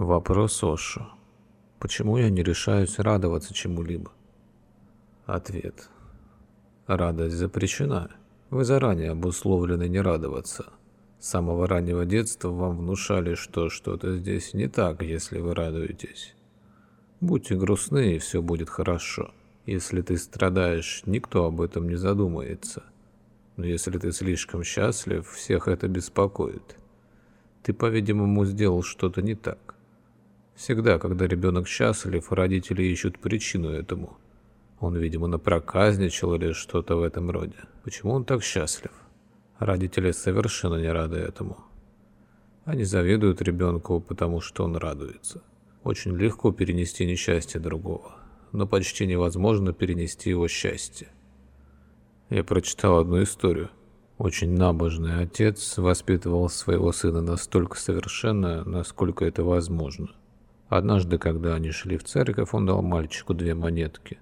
Вопрос Ошо. Почему я не решаюсь радоваться чему-либо? Ответ. Радость запрещена. Вы заранее обусловлены не радоваться. С самого раннего детства вам внушали, что что-то здесь не так, если вы радуетесь. Будьте грустны, и все будет хорошо. Если ты страдаешь, никто об этом не задумается. Но если ты слишком счастлив, всех это беспокоит. Ты, по-видимому, сделал что-то не так. Всегда, когда ребенок счастлив, родители ищут причину этому. Он, видимо, напроказничал или что-то в этом роде. Почему он так счастлив? Родители совершенно не рады этому. Они завидуют ребенку, потому что он радуется. Очень легко перенести несчастье другого, но почти невозможно перенести его счастье. Я прочитал одну историю. Очень набожный отец воспитывал своего сына настолько совершенно, насколько это возможно. Однажды, когда они шли в церковь, он дал мальчику две монетки.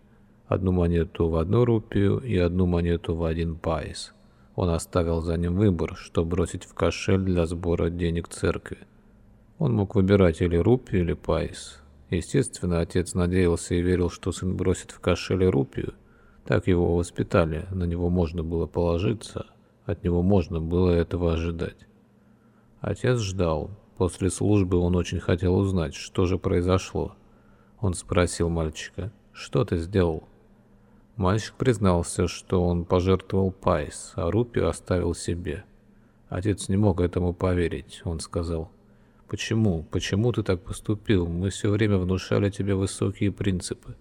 Одну монету в одну рупию и одну монету в один пайс. Он оставил за ним выбор, что бросить в кошель для сбора денег церкви. Он мог выбирать или рупию, или пайс. Естественно, отец надеялся и верил, что сын бросит в кошель рупию. Так его воспитали, на него можно было положиться, от него можно было этого ожидать. Отец ждал, После службы он очень хотел узнать, что же произошло. Он спросил мальчика, что ты сделал? Мальчик признался, что он пожертвовал пайс, а рупию оставил себе. Отец не мог этому поверить. Он сказал, «Почему? Почему ты так поступил? Мы все время внушали тебе высокие принципы».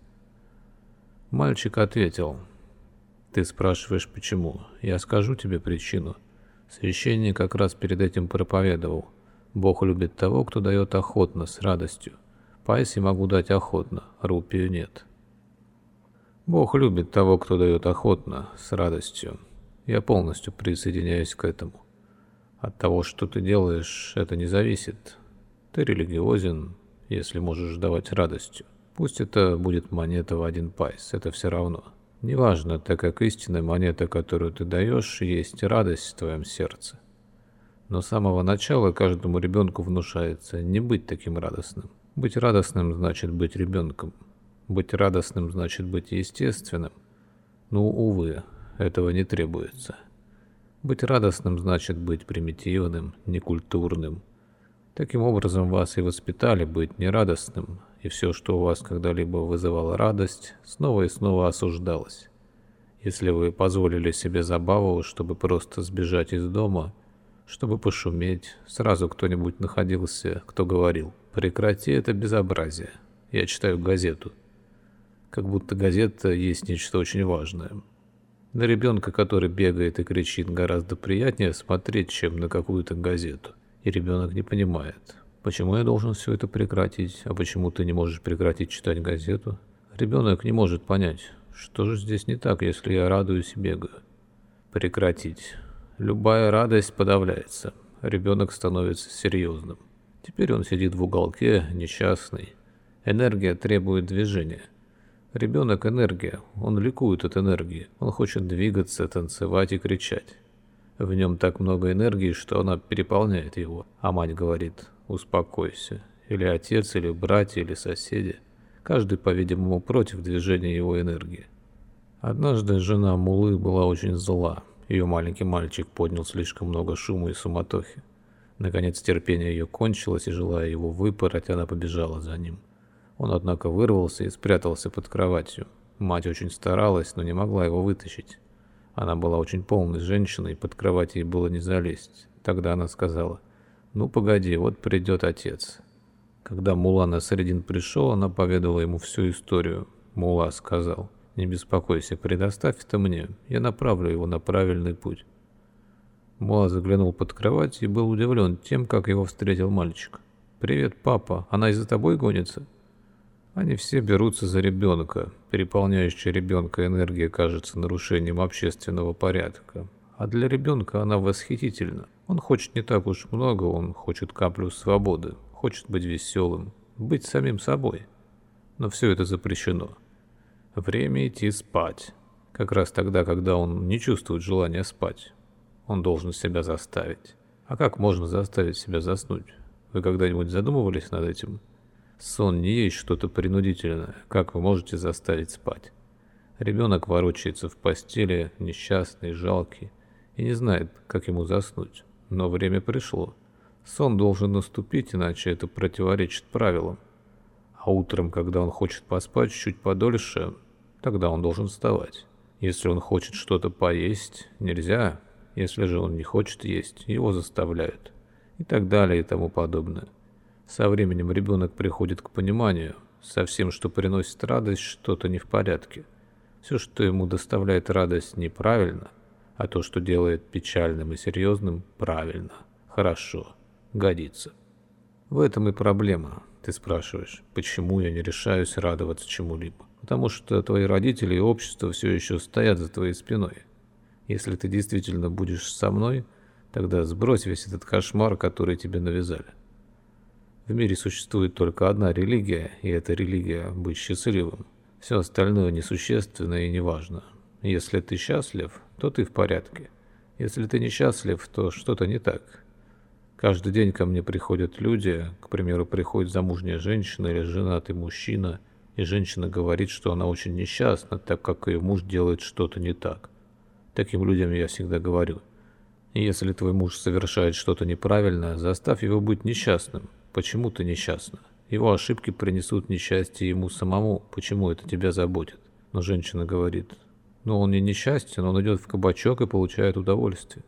Мальчик ответил, «Ты спрашиваешь, почему? Я скажу тебе причину. Священник как раз перед этим проповедовал. Бог любит того, кто дает охотно, с радостью. Пайси могу дать охотно, рупию нет. Бог любит того, кто дает охотно, с радостью. Я полностью присоединяюсь к этому. От того, что ты делаешь, это не зависит. Ты религиозен, если можешь давать радостью. Пусть это будет монета в один пайс, это все равно. Неважно, так как истинная монета, которую ты даешь, есть радость в твоем сердце. Но с самого начала каждому ребенку внушается не быть таким радостным. Быть радостным значит быть ребенком. Быть радостным значит быть естественным. Ну, увы, этого не требуется. Быть радостным значит быть примитивным, некультурным. Таким образом вас и воспитали быть нерадостным, и все, что у вас когда-либо вызывало радость, снова и снова осуждалось. Если вы позволили себе забаву, чтобы просто сбежать из дома – чтобы пошуметь. Сразу кто-нибудь находился, кто говорил «Прекрати это безобразие, я читаю газету». Как будто газета есть нечто очень важное. На ребенка, который бегает и кричит, гораздо приятнее смотреть, чем на какую-то газету. И ребенок не понимает, почему я должен все это прекратить, а почему ты не можешь прекратить читать газету. Ребенок не может понять, что же здесь не так, если я радуюсь и бегаю. Прекратить. Любая радость подавляется. Ребенок становится серьезным. Теперь он сидит в уголке, несчастный. Энергия требует движения. Ребенок – энергия, он ликует от энергии. Он хочет двигаться, танцевать и кричать. В нем так много энергии, что она переполняет его. А мать говорит «успокойся». Или отец, или братья, или соседи. Каждый, по-видимому, против движения его энергии. Однажды жена Мулы была очень зла. Ее маленький мальчик поднял слишком много шума и суматохи. Наконец терпение ее кончилось, и желая его выпороть, она побежала за ним. Он, однако, вырвался и спрятался под кроватью. Мать очень старалась, но не могла его вытащить. Она была очень полной женщиной, под кровать ей было не залезть. Тогда она сказала, «Ну, погоди, вот придет отец». Когда Мула на средин пришел, она поведала ему всю историю. Мула сказал, не беспокойся, предоставь это мне, я направлю его на правильный путь. Моа заглянул под кровать и был удивлен тем, как его встретил мальчик. «Привет, папа, она из-за тобой гонится?» Они все берутся за ребенка. Переполняющая ребенка энергия кажется нарушением общественного порядка. А для ребенка она восхитительна. Он хочет не так уж много, он хочет каплю свободы, хочет быть веселым, быть самим собой. Но все это запрещено. Время идти спать. Как раз тогда, когда он не чувствует желания спать. Он должен себя заставить. А как можно заставить себя заснуть? Вы когда-нибудь задумывались над этим? Сон не есть что-то принудительное, как вы можете заставить спать. Ребенок ворочается в постели, несчастный, жалкий, и не знает, как ему заснуть. Но время пришло. Сон должен наступить, иначе это противоречит правилам. А утром, когда он хочет поспать чуть подольше, тогда он должен вставать. Если он хочет что-то поесть, нельзя. Если же он не хочет есть, его заставляют. И так далее и тому подобное. Со временем ребенок приходит к пониманию, со всем, что приносит радость, что-то не в порядке. Все, что ему доставляет радость, неправильно, а то, что делает печальным и серьезным, правильно, хорошо, годится. В этом и проблема. Ты спрашиваешь, почему я не решаюсь радоваться чему-либо? Потому что твои родители и общество все еще стоят за твоей спиной. Если ты действительно будешь со мной, тогда сбрось весь этот кошмар, который тебе навязали. В мире существует только одна религия, и эта религия – быть счастливым. Все остальное несущественно и неважно. Если ты счастлив, то ты в порядке. Если ты несчастлив, то что-то не так. Каждый день ко мне приходят люди, к примеру, приходит замужняя женщина или женатый мужчина, и женщина говорит, что она очень несчастна, так как ее муж делает что-то не так. Таким людям я всегда говорю, если твой муж совершает что-то неправильное, заставь его быть несчастным. Почему ты несчастна? Его ошибки принесут несчастье ему самому, почему это тебя заботит? Но женщина говорит, ну он не несчастен, он идет в кабачок и получает удовольствие.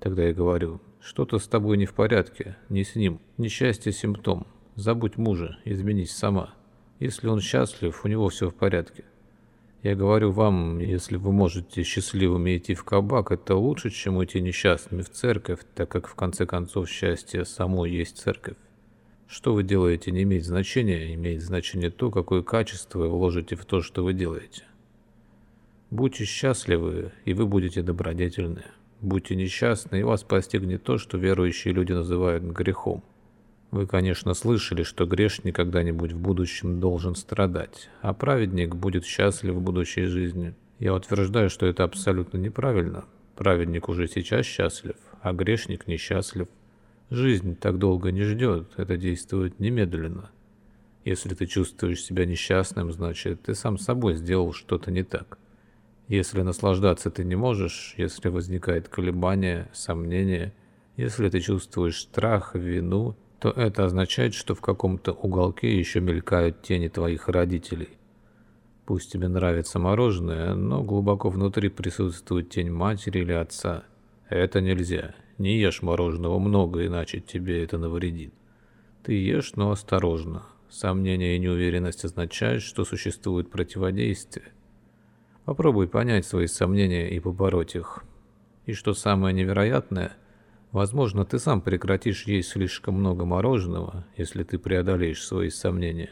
Тогда я говорю, что-то с тобой не в порядке, не с ним. Несчастье – симптом. Забудь мужа, изменись сама. Если он счастлив, у него все в порядке. Я говорю вам, если вы можете счастливыми идти в кабак, это лучше, чем идти несчастными в церковь, так как в конце концов счастье само есть церковь. Что вы делаете не имеет значения, имеет значение то, какое качество вы вложите в то, что вы делаете. Будьте счастливы, и вы будете добродетельны. Будьте несчастны, и вас постигнет то, что верующие люди называют грехом. Вы, конечно, слышали, что грешник когда-нибудь в будущем должен страдать, а праведник будет счастлив в будущей жизни. Я утверждаю, что это абсолютно неправильно. Праведник уже сейчас счастлив, а грешник несчастлив. Жизнь так долго не ждет, это действует немедленно. Если ты чувствуешь себя несчастным, значит, ты сам собой сделал что-то не так. Если наслаждаться ты не можешь, если возникает колебание, сомнение, если ты чувствуешь страх, вину, то это означает, что в каком-то уголке еще мелькают тени твоих родителей. Пусть тебе нравится мороженое, но глубоко внутри присутствует тень матери или отца. Это нельзя. Не ешь мороженого много, иначе тебе это навредит. Ты ешь, но осторожно. Сомнение и неуверенность означают, что существует противодействие. Попробуй понять свои сомнения и побороть их. И что самое невероятное, возможно, ты сам прекратишь есть слишком много мороженого, если ты преодолеешь свои сомнения.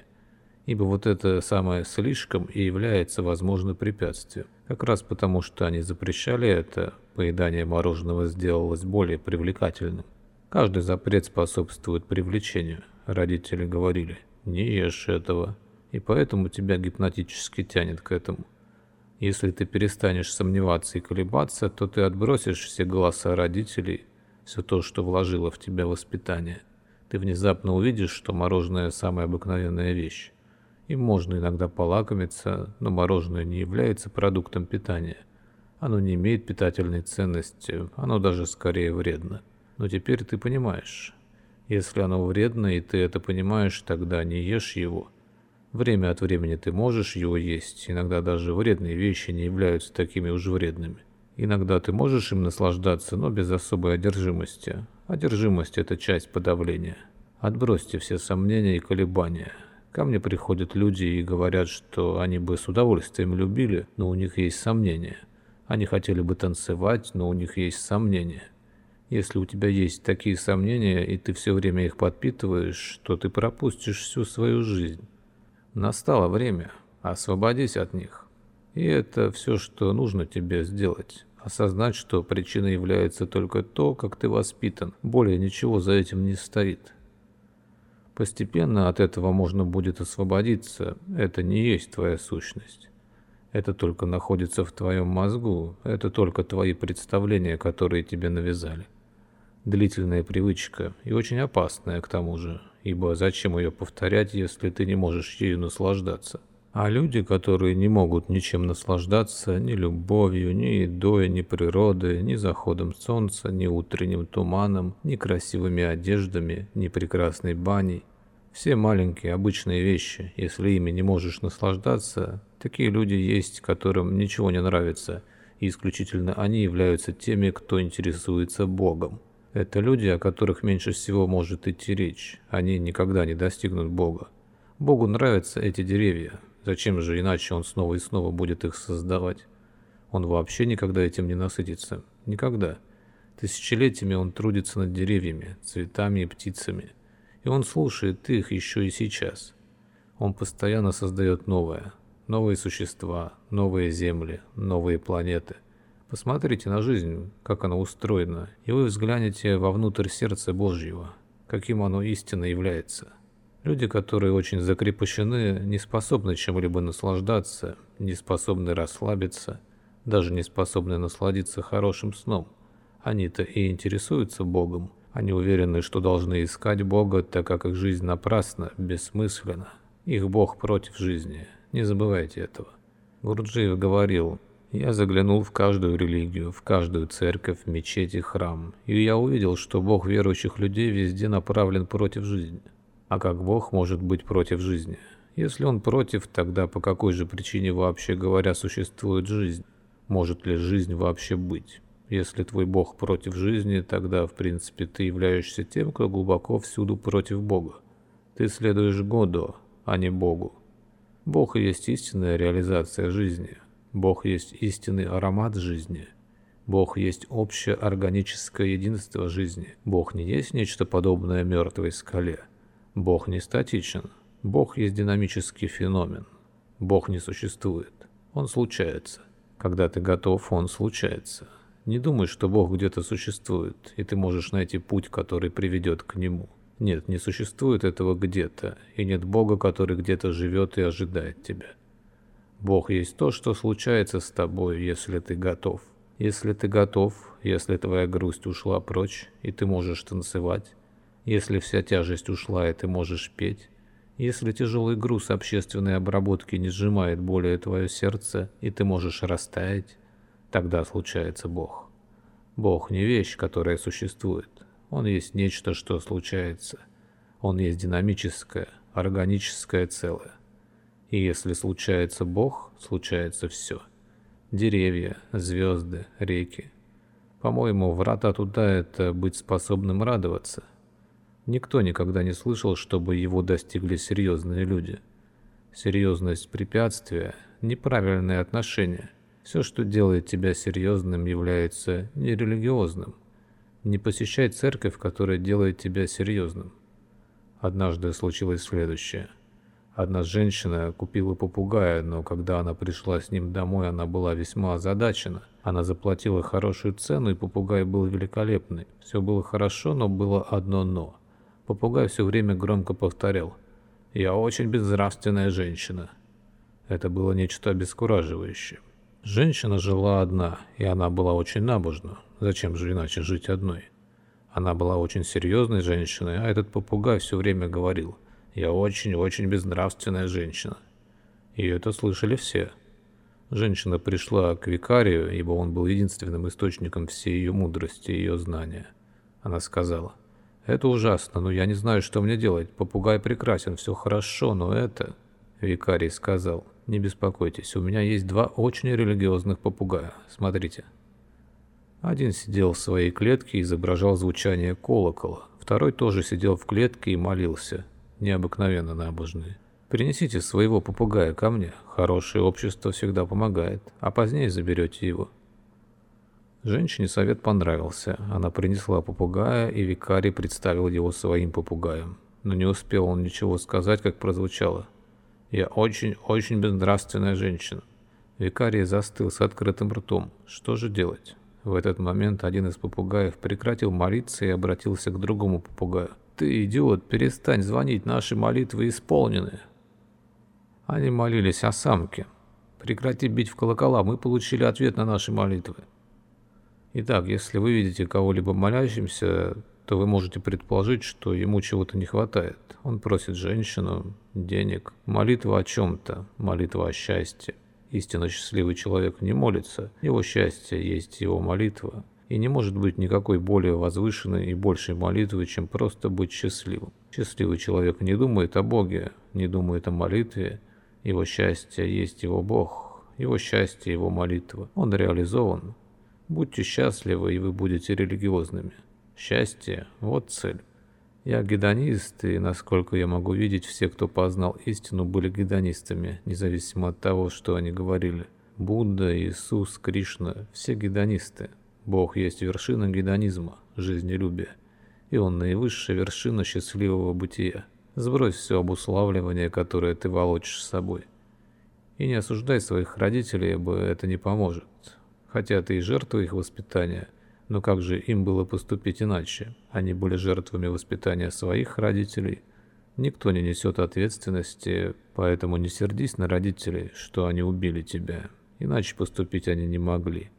Ибо вот это самое «слишком» и является, возможно, препятствием. Как раз потому, что они запрещали это, поедание мороженого сделалось более привлекательным. Каждый запрет способствует привлечению. Родители говорили «не ешь этого», и поэтому тебя гипнотически тянет к этому. Если ты перестанешь сомневаться и колебаться, то ты отбросишь все голоса родителей, все то, что вложило в тебя воспитание. Ты внезапно увидишь, что мороженое – самая обыкновенная вещь. Им можно иногда полакомиться, но мороженое не является продуктом питания. Оно не имеет питательной ценности, оно даже скорее вредно. Но теперь ты понимаешь. Если оно вредно и ты это понимаешь, тогда не ешь его – Время от времени ты можешь его есть, иногда даже вредные вещи не являются такими уж вредными. Иногда ты можешь им наслаждаться, но без особой одержимости. Одержимость – это часть подавления. Отбросьте все сомнения и колебания. Ко мне приходят люди и говорят, что они бы с удовольствием любили, но у них есть сомнения. Они хотели бы танцевать, но у них есть сомнения. Если у тебя есть такие сомнения, и ты все время их подпитываешь, то ты пропустишь всю свою жизнь. Настало время, освободись от них. И это все, что нужно тебе сделать. Осознать, что причиной является только то, как ты воспитан. Более ничего за этим не стоит. Постепенно от этого можно будет освободиться. Это не есть твоя сущность. Это только находится в твоем мозгу. Это только твои представления, которые тебе навязали. Длительная привычка и очень опасная к тому же, ибо зачем ее повторять, если ты не можешь ею наслаждаться? А люди, которые не могут ничем наслаждаться, ни любовью, ни едой, ни природой, ни заходом солнца, ни утренним туманом, ни красивыми одеждами, ни прекрасной баней, все маленькие обычные вещи, если ими не можешь наслаждаться, такие люди есть, которым ничего не нравится, и исключительно они являются теми, кто интересуется Богом. Это люди, о которых меньше всего может идти речь, они никогда не достигнут Бога. Богу нравятся эти деревья, Зачем же иначе он снова и снова будет их создавать? Он вообще никогда этим не насытится. Никогда. Тысячелетиями он трудится над деревьями, цветами и птицами. И он слушает их еще и сейчас. Он постоянно создает новое. Новые существа, новые земли, новые планеты. Посмотрите на жизнь, как она устроена, и вы взглянете вовнутрь сердца Божьего, каким оно истинно является – Люди, которые очень закрепощены, не способны чем-либо наслаждаться, не способны расслабиться, даже не способны насладиться хорошим сном. Они-то и интересуются Богом. Они уверены, что должны искать Бога, так как их жизнь напрасна, бессмысленна. Их Бог против жизни. Не забывайте этого. Гурджиев говорил, «Я заглянул в каждую религию, в каждую церковь, мечеть и храм, и я увидел, что Бог верующих людей везде направлен против жизни». А как Бог может быть против жизни? Если он против, тогда по какой же причине вообще говоря существует жизнь? Может ли жизнь вообще быть? Если твой Бог против жизни, тогда в принципе ты являешься тем, кто глубоко всюду против Бога. Ты следуешь Году, а не Богу. Бог есть истинная реализация жизни. Бог есть истинный аромат жизни. Бог есть общее органическое единство жизни. Бог не есть нечто подобное мертвой скале. Бог не статичен. Бог есть динамический феномен. Бог не существует. Он случается. Когда ты готов, он случается. Не думай, что Бог где-то существует, и ты можешь найти путь, который приведет к Нему. Нет, не существует этого где-то, и нет Бога, который где-то живет и ожидает тебя. Бог есть то, что случается с тобой, если ты готов. Если ты готов, если твоя грусть ушла прочь, и ты можешь танцевать, если вся тяжесть ушла, и ты можешь петь, если тяжелый груз общественной обработки не сжимает более твое сердце, и ты можешь растаять, тогда случается Бог. Бог не вещь, которая существует. Он есть нечто, что случается. Он есть динамическое, органическое целое. И если случается Бог, случается все. Деревья, звезды, реки. По-моему, врата туда — это быть способным радоваться. Никто никогда не слышал, чтобы его достигли серьезные люди. Серьезность препятствия – неправильное отношение. Все, что делает тебя серьезным, является нерелигиозным. Не посещай церковь, которая делает тебя серьезным. Однажды случилось следующее. Одна женщина купила попугая, но когда она пришла с ним домой, она была весьма озадачена. Она заплатила хорошую цену, и попугай был великолепный. Все было хорошо, но было одно «но». Попугай все время громко повторял «Я очень безнравственная женщина». Это было нечто обескураживающее. Женщина жила одна, и она была очень набожна. Зачем же иначе жить одной? Она была очень серьезной женщиной, а этот попугай все время говорил «Я очень-очень безнравственная женщина». И это слышали все. Женщина пришла к викарию, ибо он был единственным источником всей ее мудрости и ее знания. Она сказала это ужасно, но я не знаю, что мне делать. Попугай прекрасен, все хорошо, но это... Викарий сказал, не беспокойтесь, у меня есть два очень религиозных попугая. Смотрите. Один сидел в своей клетке и изображал звучание колокола. Второй тоже сидел в клетке и молился. Необыкновенно набожный. Принесите своего попугая ко мне. Хорошее общество всегда помогает, а позднее заберете его. Женщине совет понравился. Она принесла попугая, и викарий представил его своим попугаем. Но не успел он ничего сказать, как прозвучало. «Я очень-очень безнравственная женщина». Викарий застыл с открытым ртом. Что же делать? В этот момент один из попугаев прекратил молиться и обратился к другому попугаю. «Ты, идиот, перестань звонить, наши молитвы исполнены». Они молились о самке. «Прекрати бить в колокола, мы получили ответ на наши молитвы». Итак, если вы видите кого-либо молящимся, то вы можете предположить, что ему чего-то не хватает. Он просит женщину, денег, молитва о чем-то, молитва о счастье. Истинно счастливый человек не молится, его счастье есть его молитва, и не может быть никакой более возвышенной и большей молитвы, чем просто быть счастливым. Счастливый человек не думает о Боге, не думает о молитве, его счастье есть его Бог, его счастье, его молитва. Он реализован. Будьте счастливы, и вы будете религиозными. Счастье – вот цель. Я гедонист, и, насколько я могу видеть, все, кто познал истину, были гедонистами, независимо от того, что они говорили. Будда, Иисус, Кришна – все гедонисты. Бог есть вершина гедонизма, жизнелюбия, и Он наивысшая вершина счастливого бытия. Сбрось все обуславливание, которое ты волочишь с собой. И не осуждай своих родителей, ибо это не поможет. Хотя ты и жертва их воспитания – но как же им было поступить иначе? Они были жертвами воспитания своих родителей. Никто не несет ответственности, поэтому не сердись на родителей, что они убили тебя. Иначе поступить они не могли.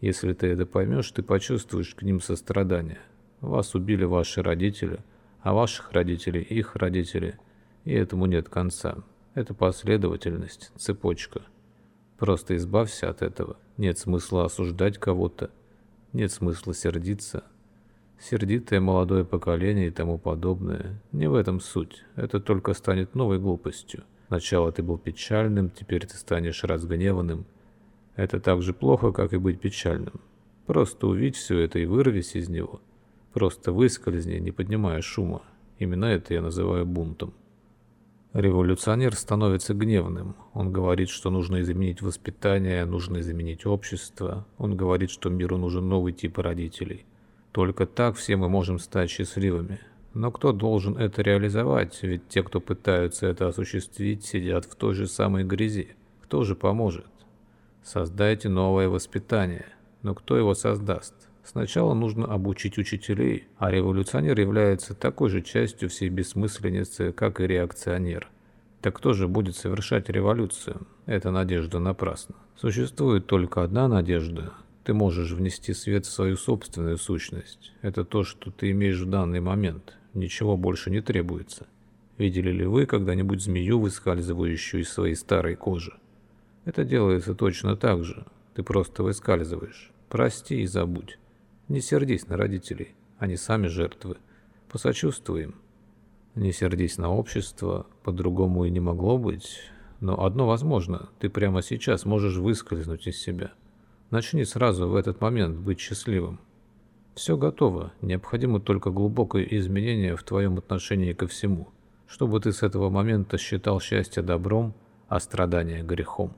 Если ты это поймешь, ты почувствуешь к ним сострадание. Вас убили ваши родители, а ваших родителей их родители, и этому нет конца. Это последовательность, цепочка. Просто избавься от этого. Нет смысла осуждать кого-то, нет смысла сердиться. Сердитое молодое поколение и тому подобное. Не в этом суть. Это только станет новой глупостью. Сначала ты был печальным, теперь ты станешь разгневанным. Это так же плохо, как и быть печальным. Просто увидь все это и вырвись из него. Просто выскользни, не поднимая шума. Именно это я называю бунтом. Революционер становится гневным. Он говорит, что нужно изменить воспитание, нужно изменить общество. Он говорит, что миру нужен новый тип родителей. Только так все мы можем стать счастливыми. Но кто должен это реализовать? Ведь те, кто пытаются это осуществить, сидят в той же самой грязи. Кто же поможет? Создайте новое воспитание. Но кто его создаст? Сначала нужно обучить учителей, а революционер является такой же частью всей бессмысленицы, как и реакционер. Так кто же будет совершать революцию? Эта надежда напрасна. Существует только одна надежда. Ты можешь внести свет в свою собственную сущность. Это то, что ты имеешь в данный момент. Ничего больше не требуется. Видели ли вы когда-нибудь змею, выскальзывающую из своей старой кожи? Это делается точно так же. Ты просто выскальзываешь. Прости и забудь. Не сердись на родителей, они сами жертвы. Посочувствуем. Не сердись на общество, по-другому и не могло быть. Но одно возможно, ты прямо сейчас можешь выскользнуть из себя. Начни сразу в этот момент быть счастливым. Все готово, необходимо только глубокое изменение в твоем отношении ко всему, чтобы ты с этого момента считал счастье добром, а страдания грехом.